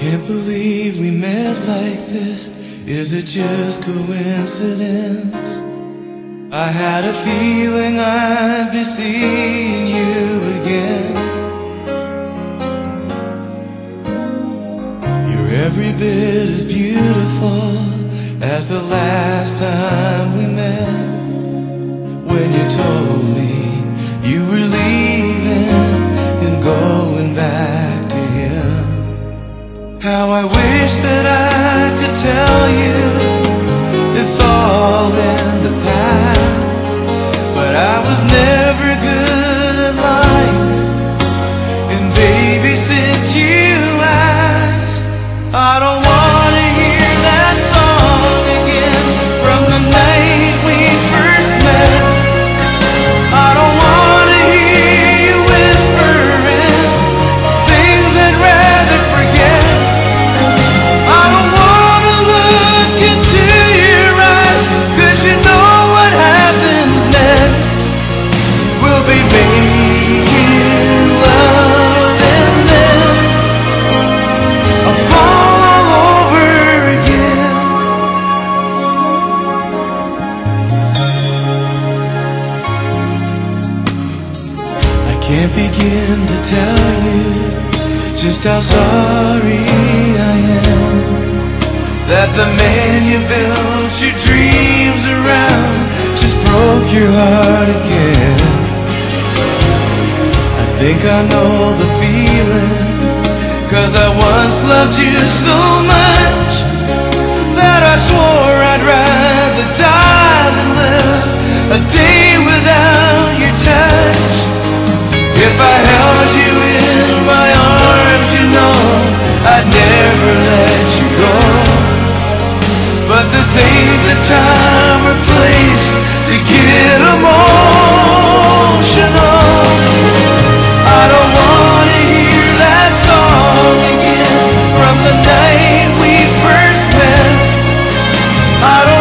believe we met like this? Is it just coincidence? I had a feeling I'd be seeing you again. You're every bit as beautiful as the last time we met. When you told me can't begin to tell you just how sorry I am that the man you built your dreams around just broke your heart again. I think I know the feeling, cause I once loved you so much that I swore But this ain't the time or place to get emotional. I don't wanna hear that song again From the night we first met. I don't